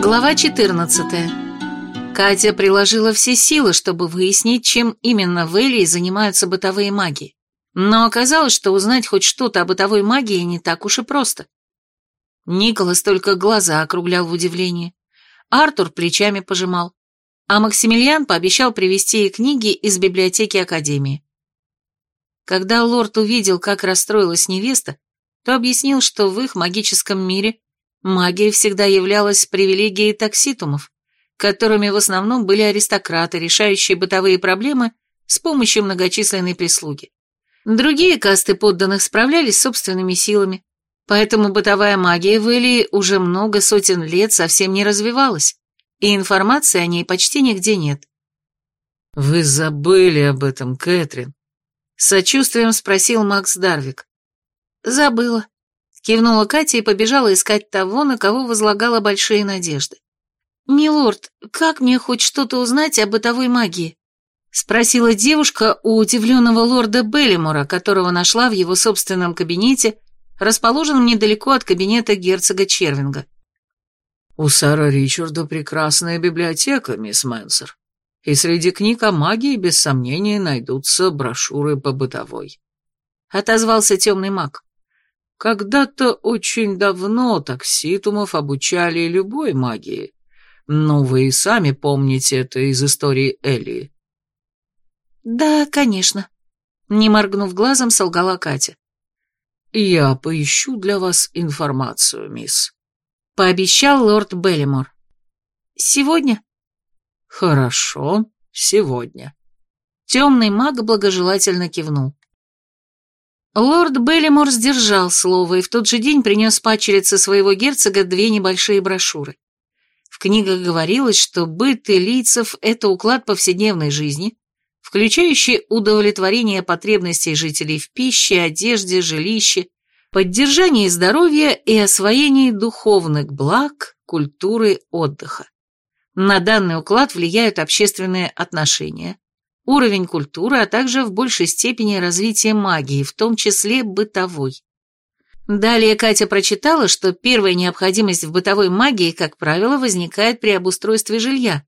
Глава 14. Катя приложила все силы, чтобы выяснить, чем именно в Элии занимаются бытовые маги. Но оказалось, что узнать хоть что-то о бытовой магии не так уж и просто. Николас только глаза округлял в удивлении. Артур плечами пожимал, а Максимилиан пообещал привезти ей книги из библиотеки Академии. Когда лорд увидел, как расстроилась невеста, то объяснил, что в их магическом мире магия всегда являлась привилегией такситумов, которыми в основном были аристократы, решающие бытовые проблемы с помощью многочисленной прислуги. Другие касты подданных справлялись собственными силами, поэтому бытовая магия в Элии уже много сотен лет совсем не развивалась, и информации о ней почти нигде нет. «Вы забыли об этом, Кэтрин?» Сочувствием спросил Макс Дарвик. «Забыла», — кивнула Катя и побежала искать того, на кого возлагала большие надежды. «Милорд, как мне хоть что-то узнать о бытовой магии?» — спросила девушка у удивленного лорда Беллимора, которого нашла в его собственном кабинете, расположенном недалеко от кабинета герцога Червинга. «У Сара Ричарда прекрасная библиотека, мисс Мэнсер, и среди книг о магии, без сомнения, найдутся брошюры по бытовой», — отозвался темный маг. «Когда-то очень давно такситумов обучали любой магии, но вы и сами помните это из истории Элии». «Да, конечно», — не моргнув глазом, солгала Катя. «Я поищу для вас информацию, мисс», — пообещал лорд Беллимор. «Сегодня?» «Хорошо, сегодня». Темный маг благожелательно кивнул. Лорд Беллимор сдержал слово и в тот же день принес пачерице своего герцога две небольшие брошюры. В книгах говорилось, что быт и лицев – это уклад повседневной жизни, включающий удовлетворение потребностей жителей в пище, одежде, жилище, поддержании здоровья и освоении духовных благ, культуры, отдыха. На данный уклад влияют общественные отношения, уровень культуры, а также в большей степени развитие магии, в том числе бытовой. Далее Катя прочитала, что первая необходимость в бытовой магии, как правило, возникает при обустройстве жилья.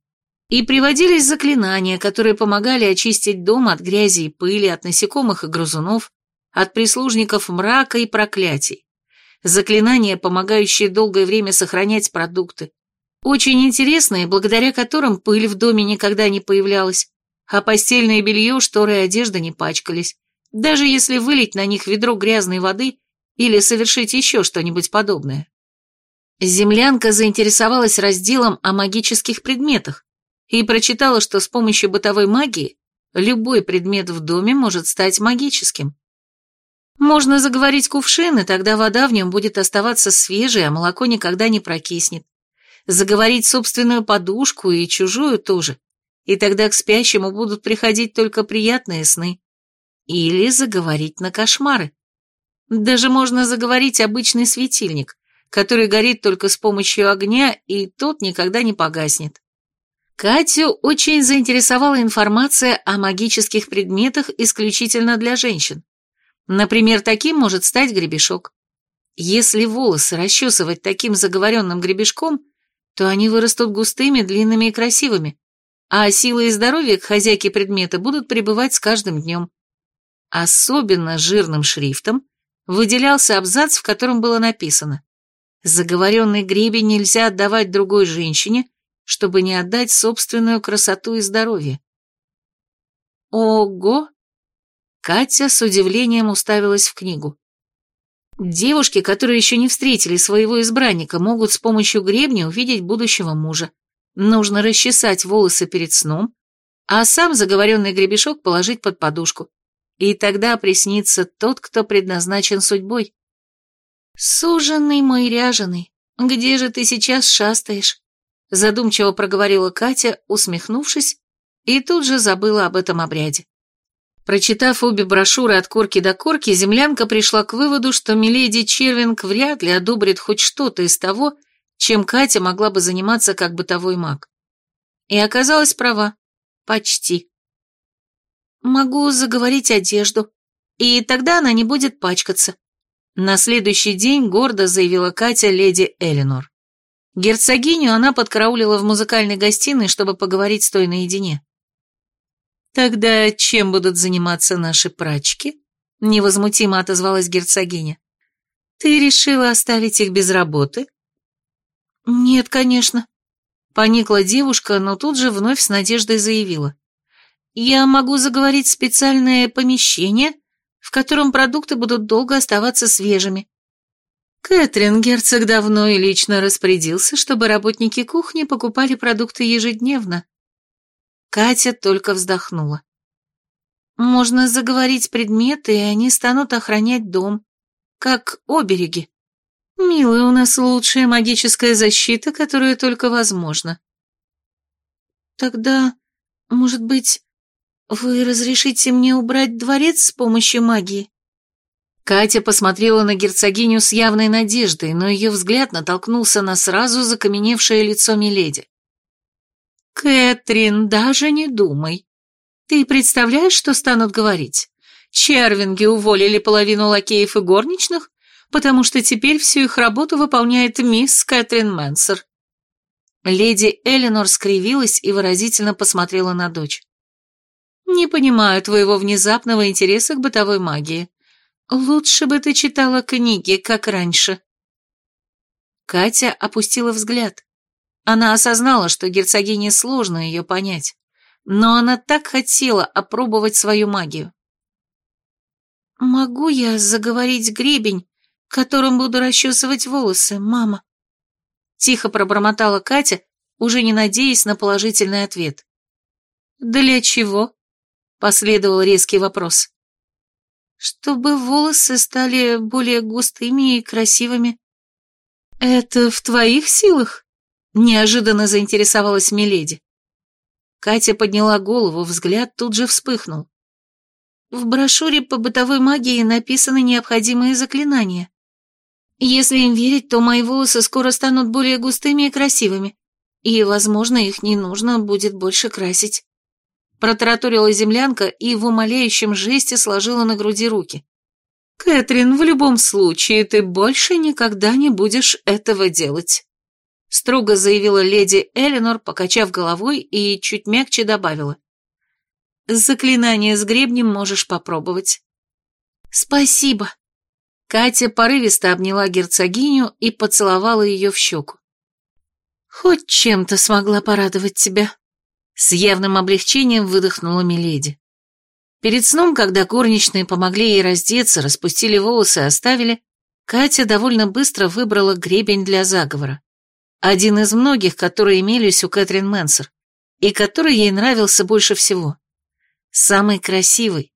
И приводились заклинания, которые помогали очистить дом от грязи и пыли, от насекомых и грызунов, от прислужников мрака и проклятий. Заклинания, помогающие долгое время сохранять продукты, очень интересные, благодаря которым пыль в доме никогда не появлялась, а постельное белье, шторы и одежда не пачкались, даже если вылить на них ведро грязной воды или совершить еще что-нибудь подобное. Землянка заинтересовалась разделом о магических предметах и прочитала, что с помощью бытовой магии любой предмет в доме может стать магическим. Можно заговорить кувшин, и тогда вода в нем будет оставаться свежей, а молоко никогда не прокиснет заговорить собственную подушку и чужую тоже, и тогда к спящему будут приходить только приятные сны. Или заговорить на кошмары. Даже можно заговорить обычный светильник, который горит только с помощью огня, и тот никогда не погаснет. Катю очень заинтересовала информация о магических предметах исключительно для женщин. Например, таким может стать гребешок. Если волосы расчесывать таким заговоренным гребешком, то они вырастут густыми, длинными и красивыми, а сила и здоровье к хозяйке предмета будут пребывать с каждым днем. Особенно жирным шрифтом выделялся абзац, в котором было написано «Заговоренный гребень нельзя отдавать другой женщине, чтобы не отдать собственную красоту и здоровье». Ого! Катя с удивлением уставилась в книгу. Девушки, которые еще не встретили своего избранника, могут с помощью гребня увидеть будущего мужа. Нужно расчесать волосы перед сном, а сам заговоренный гребешок положить под подушку. И тогда приснится тот, кто предназначен судьбой. «Суженный мой ряженый, где же ты сейчас шастаешь?» Задумчиво проговорила Катя, усмехнувшись, и тут же забыла об этом обряде. Прочитав обе брошюры от корки до корки, землянка пришла к выводу, что миледи Червинг вряд ли одобрит хоть что-то из того, чем Катя могла бы заниматься как бытовой маг. И оказалась права. Почти. Могу заговорить одежду, и тогда она не будет пачкаться. На следующий день гордо заявила Катя леди Элинор. Герцогиню она подкараулила в музыкальной гостиной, чтобы поговорить с той наедине. «Тогда чем будут заниматься наши прачки?» — невозмутимо отозвалась герцогиня. «Ты решила оставить их без работы?» «Нет, конечно», — поникла девушка, но тут же вновь с надеждой заявила. «Я могу заговорить специальное помещение, в котором продукты будут долго оставаться свежими. Кэтрин герцог давно и лично распорядился, чтобы работники кухни покупали продукты ежедневно. Катя только вздохнула. Можно заговорить предметы, и они станут охранять дом, как обереги. Милая, у нас лучшая магическая защита, которая только возможна. Тогда, может быть, вы разрешите мне убрать дворец с помощью магии? Катя посмотрела на герцогиню с явной надеждой, но ее взгляд натолкнулся на сразу закаменевшее лицо Миледи. «Кэтрин, даже не думай. Ты представляешь, что станут говорить? Червинги уволили половину лакеев и горничных, потому что теперь всю их работу выполняет мисс Кэтрин Мэнсер». Леди Эленор скривилась и выразительно посмотрела на дочь. «Не понимаю твоего внезапного интереса к бытовой магии. «Лучше бы ты читала книги, как раньше». Катя опустила взгляд. Она осознала, что герцогине сложно ее понять, но она так хотела опробовать свою магию. «Могу я заговорить гребень, которым буду расчесывать волосы, мама?» Тихо пробормотала Катя, уже не надеясь на положительный ответ. «Для чего?» — последовал резкий вопрос чтобы волосы стали более густыми и красивыми. «Это в твоих силах?» — неожиданно заинтересовалась Миледи. Катя подняла голову, взгляд тут же вспыхнул. В брошюре по бытовой магии написаны необходимые заклинания. Если им верить, то мои волосы скоро станут более густыми и красивыми, и, возможно, их не нужно будет больше красить. Протараторила землянка и в умоляющем жесте сложила на груди руки. «Кэтрин, в любом случае ты больше никогда не будешь этого делать», строго заявила леди Эленор, покачав головой и чуть мягче добавила. «Заклинание с гребнем можешь попробовать». «Спасибо». Катя порывисто обняла герцогиню и поцеловала ее в щеку. «Хоть чем-то смогла порадовать тебя». С явным облегчением выдохнула Миледи. Перед сном, когда горничные помогли ей раздеться, распустили волосы и оставили, Катя довольно быстро выбрала гребень для заговора. Один из многих, которые имелись у Кэтрин Мэнсер, и который ей нравился больше всего. Самый красивый,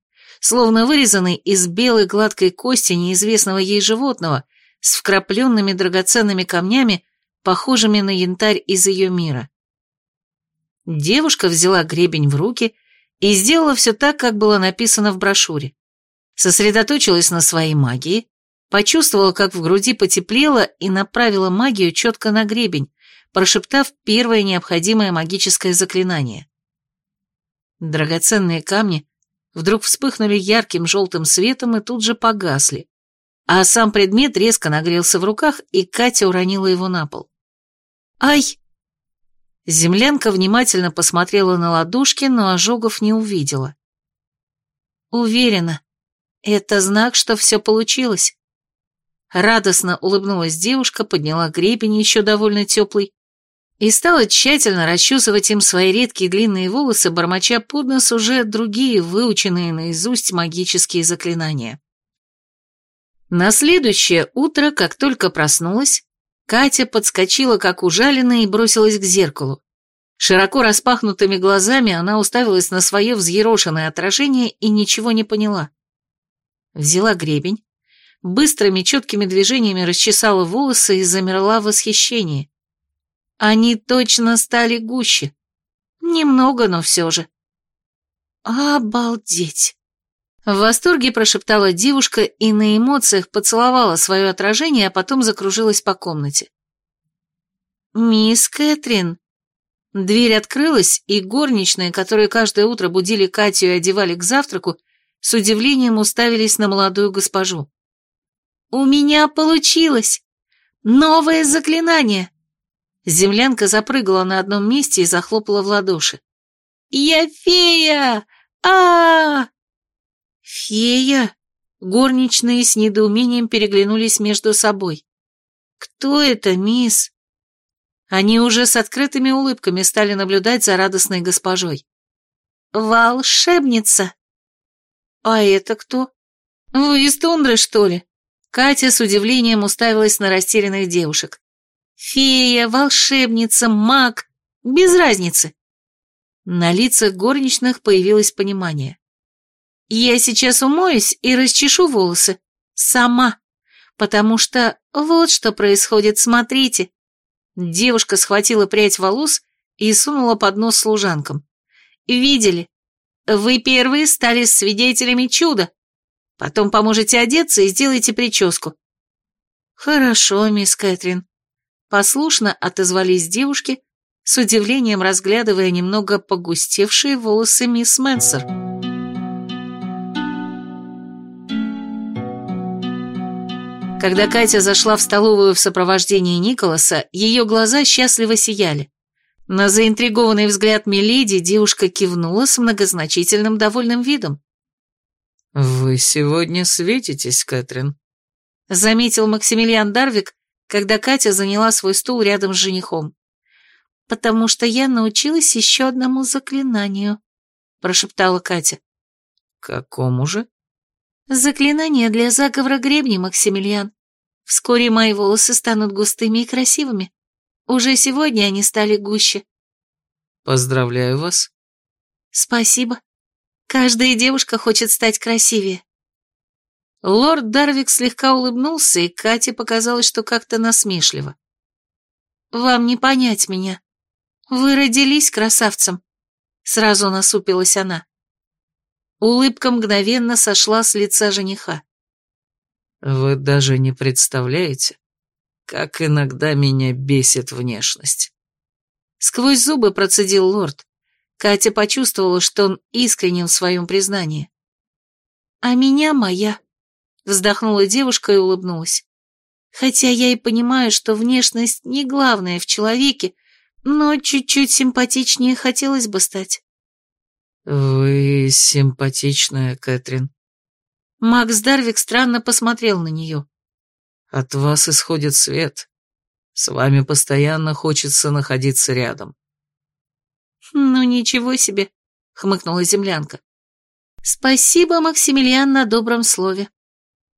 словно вырезанный из белой гладкой кости неизвестного ей животного с вкрапленными драгоценными камнями, похожими на янтарь из ее мира. Девушка взяла гребень в руки и сделала все так, как было написано в брошюре. Сосредоточилась на своей магии, почувствовала, как в груди потеплело и направила магию четко на гребень, прошептав первое необходимое магическое заклинание. Драгоценные камни вдруг вспыхнули ярким желтым светом и тут же погасли, а сам предмет резко нагрелся в руках, и Катя уронила его на пол. «Ай!» Землянка внимательно посмотрела на ладошки, но ожогов не увидела. Уверена, это знак, что все получилось. Радостно улыбнулась девушка, подняла гребень еще довольно теплый и стала тщательно расчесывать им свои редкие длинные волосы, бормоча под нос уже другие выученные наизусть магические заклинания. На следующее утро, как только проснулась, Катя подскочила, как ужаленная, и бросилась к зеркалу. Широко распахнутыми глазами она уставилась на свое взъерошенное отражение и ничего не поняла. Взяла гребень, быстрыми четкими движениями расчесала волосы и замерла в восхищении. Они точно стали гуще. Немного, но все же. «Обалдеть!» В восторге прошептала девушка и на эмоциях поцеловала свое отражение, а потом закружилась по комнате. «Мисс Кэтрин!» Дверь открылась, и горничные, которые каждое утро будили Катю и одевали к завтраку, с удивлением уставились на молодую госпожу. «У меня получилось! Новое заклинание!» Землянка запрыгала на одном месте и захлопала в ладоши. «Я фея! а, -а, -а «Фея?» Горничные с недоумением переглянулись между собой. «Кто это, мисс?» Они уже с открытыми улыбками стали наблюдать за радостной госпожой. «Волшебница!» «А это кто? Вы из тундры, что ли?» Катя с удивлением уставилась на растерянных девушек. «Фея, волшебница, маг, без разницы». На лицах горничных появилось понимание. «Я сейчас умоюсь и расчешу волосы. Сама. Потому что вот что происходит, смотрите». Девушка схватила прядь волос и сунула под нос служанкам. «Видели? Вы первые стали свидетелями чуда. Потом поможете одеться и сделайте прическу». «Хорошо, мисс Кэтрин». Послушно отозвались девушки, с удивлением разглядывая немного погустевшие волосы мисс Мэнсер. Когда Катя зашла в столовую в сопровождении Николаса, ее глаза счастливо сияли. На заинтригованный взгляд Миледи девушка кивнула с многозначительным довольным видом. «Вы сегодня светитесь, Кэтрин», — заметил Максимилиан Дарвик, когда Катя заняла свой стул рядом с женихом. «Потому что я научилась еще одному заклинанию», — прошептала Катя. «Какому же?» «Заклинание для заговора гребня, Максимилиан. Вскоре мои волосы станут густыми и красивыми. Уже сегодня они стали гуще». «Поздравляю вас». «Спасибо. Каждая девушка хочет стать красивее». Лорд Дарвик слегка улыбнулся, и Кате показалось, что как-то насмешливо. «Вам не понять меня. Вы родились красавцем», — сразу насупилась она. Улыбка мгновенно сошла с лица жениха. «Вы даже не представляете, как иногда меня бесит внешность». Сквозь зубы процедил лорд. Катя почувствовала, что он искренен в своем признании. «А меня моя», Вздохнула девушка и улыбнулась. Хотя я и понимаю, что внешность не главное в человеке, но чуть-чуть симпатичнее хотелось бы стать. Вы симпатичная, Кэтрин. Макс Дарвик странно посмотрел на нее. От вас исходит свет. С вами постоянно хочется находиться рядом. Ну ничего себе, хмыкнула землянка. Спасибо, Максимилиан, на добром слове.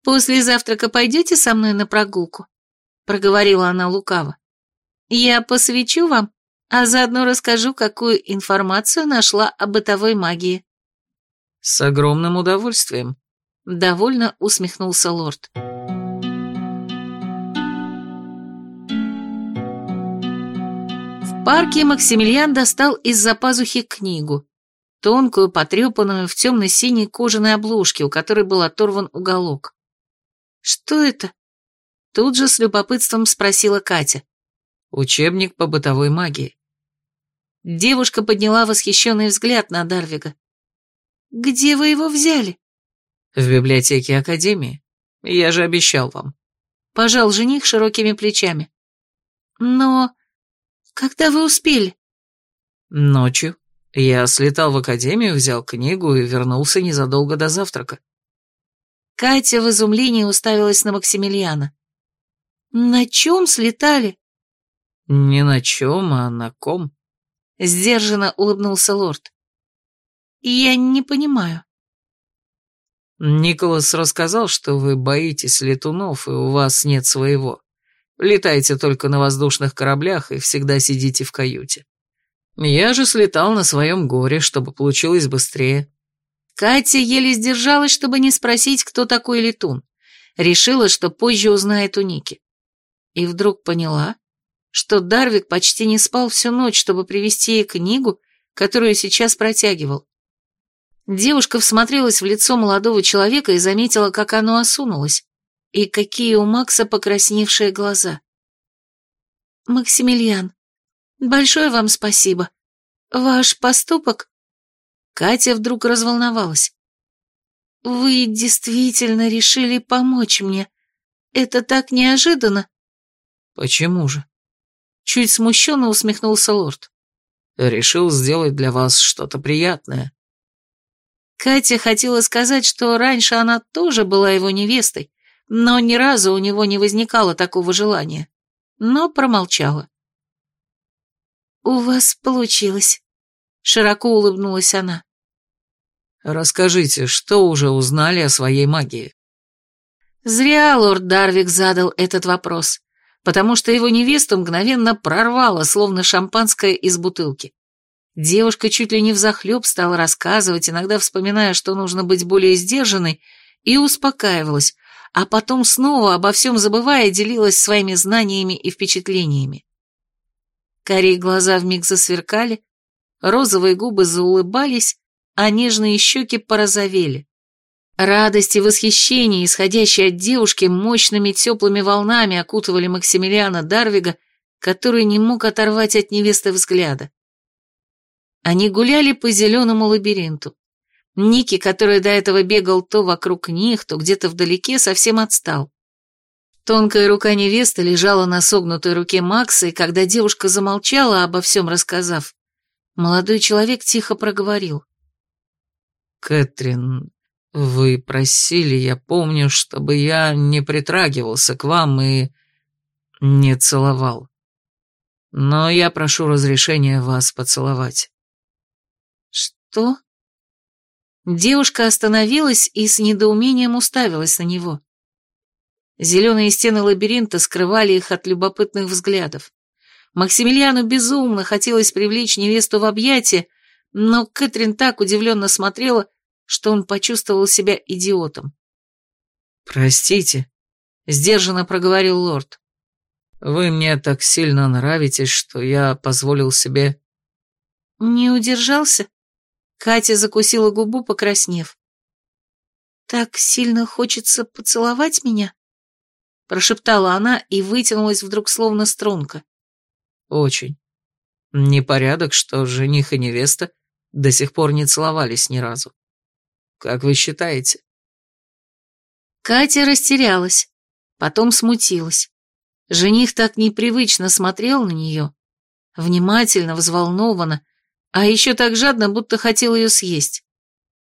«После завтрака пойдете со мной на прогулку?» — проговорила она лукаво. «Я посвящу вам, а заодно расскажу, какую информацию нашла о бытовой магии». «С огромным удовольствием», — довольно усмехнулся лорд. В парке Максимилиан достал из-за пазухи книгу, тонкую, потрепанную, в темно-синей кожаной обложке, у которой был оторван уголок. «Что это?» Тут же с любопытством спросила Катя. «Учебник по бытовой магии». Девушка подняла восхищенный взгляд на Дарвига. «Где вы его взяли?» «В библиотеке Академии. Я же обещал вам». Пожал жених широкими плечами. «Но когда вы успели?» «Ночью. Я слетал в Академию, взял книгу и вернулся незадолго до завтрака». Катя в изумлении уставилась на Максимилиана. «На чем слетали?» «Не на чем, а на ком», — сдержанно улыбнулся лорд. «Я не понимаю». «Николас рассказал, что вы боитесь летунов, и у вас нет своего. Летаете только на воздушных кораблях и всегда сидите в каюте. Я же слетал на своем горе, чтобы получилось быстрее. Катя еле сдержалась, чтобы не спросить, кто такой летун. Решила, что позже узнает у Ники. И вдруг поняла, что Дарвик почти не спал всю ночь, чтобы привести ей книгу, которую сейчас протягивал. Девушка всмотрелась в лицо молодого человека и заметила, как оно осунулось, и какие у Макса покрасневшие глаза. «Максимилиан, большое вам спасибо. Ваш поступок Катя вдруг разволновалась. «Вы действительно решили помочь мне? Это так неожиданно!» «Почему же?» Чуть смущенно усмехнулся лорд. Решил сделать для вас что-то приятное. Катя хотела сказать, что раньше она тоже была его невестой, но ни разу у него не возникало такого желания, но промолчала. «У вас получилось», — широко улыбнулась она. «Расскажите, что уже узнали о своей магии?» Зря лорд Дарвик задал этот вопрос, потому что его невесту мгновенно прорвало, словно шампанское из бутылки. Девушка чуть ли не взахлеб стала рассказывать, иногда вспоминая, что нужно быть более сдержанной, и успокаивалась, а потом снова обо всем забывая делилась своими знаниями и впечатлениями. Карие глаза вмиг засверкали, розовые губы заулыбались, а нежные щеки порозовели. Радость и восхищение, исходящие от девушки, мощными теплыми волнами окутывали Максимилиана Дарвига, который не мог оторвать от невесты взгляда. Они гуляли по зеленому лабиринту. Ники, который до этого бегал то вокруг них, то где-то вдалеке, совсем отстал. Тонкая рука невесты лежала на согнутой руке Макса, и когда девушка замолчала, обо всем рассказав, молодой человек тихо проговорил. «Кэтрин, вы просили, я помню, чтобы я не притрагивался к вам и не целовал. Но я прошу разрешения вас поцеловать». «Что?» Девушка остановилась и с недоумением уставилась на него. Зеленые стены лабиринта скрывали их от любопытных взглядов. Максимилиану безумно хотелось привлечь невесту в объятия, но Кэтрин так удивленно смотрела, что он почувствовал себя идиотом. «Простите», — сдержанно проговорил лорд. «Вы мне так сильно нравитесь, что я позволил себе...» «Не удержался?» Катя закусила губу, покраснев. «Так сильно хочется поцеловать меня?» Прошептала она и вытянулась вдруг словно струнка. «Очень. Непорядок, что жених и невеста до сих пор не целовались ни разу. Как вы считаете?» Катя растерялась, потом смутилась. Жених так непривычно смотрел на нее, внимательно, взволнованно, а еще так жадно, будто хотел ее съесть.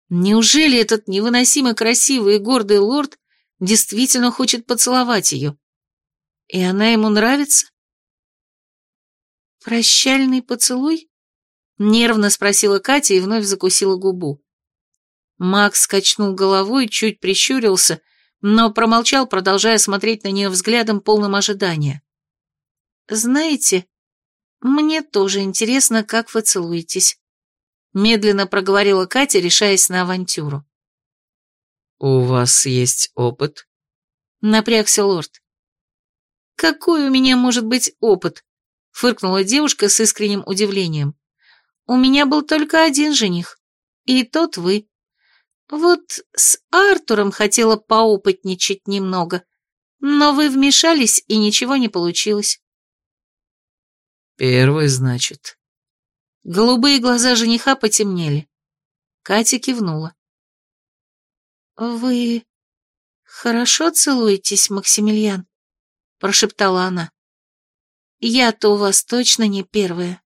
Неужели этот невыносимо красивый и гордый лорд действительно хочет поцеловать ее? И она ему нравится? «Прощальный поцелуй?» — нервно спросила Катя и вновь закусила губу. Макс качнул головой, чуть прищурился, но промолчал, продолжая смотреть на нее взглядом полным ожидания. «Знаете, мне тоже интересно, как вы целуетесь», — медленно проговорила Катя, решаясь на авантюру. «У вас есть опыт?» — напрягся лорд. «Какой у меня может быть опыт?» — фыркнула девушка с искренним удивлением. «У меня был только один жених, и тот вы. Вот с Артуром хотела поопытничать немного, но вы вмешались, и ничего не получилось. «Первый, значит». Голубые глаза жениха потемнели. Катя кивнула. «Вы хорошо целуетесь, Максимилиан?» — прошептала она. «Я-то у вас точно не первая».